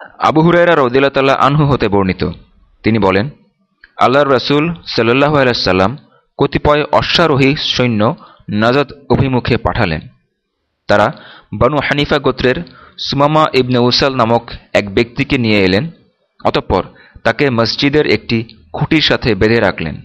আবু হুরাইরা রদিল্লা আনহু হতে বর্ণিত। তিনি বলেন, আল্লাহর রসুল সাল্লাহ আলাইসাল্লাম কতিপয় অশ্বারোহী সৈন্য নাজাদ অভিমুখে পাঠালেন। তারা বানু হানিফা গোত্রের সুমামা ইবনে উসাল নামক এক ব্যক্তিকে নিয়ে এলেন, অতঃপর তাকে মসজিদের একটি খুঁটির সাথে বেঁধে রাখলেন।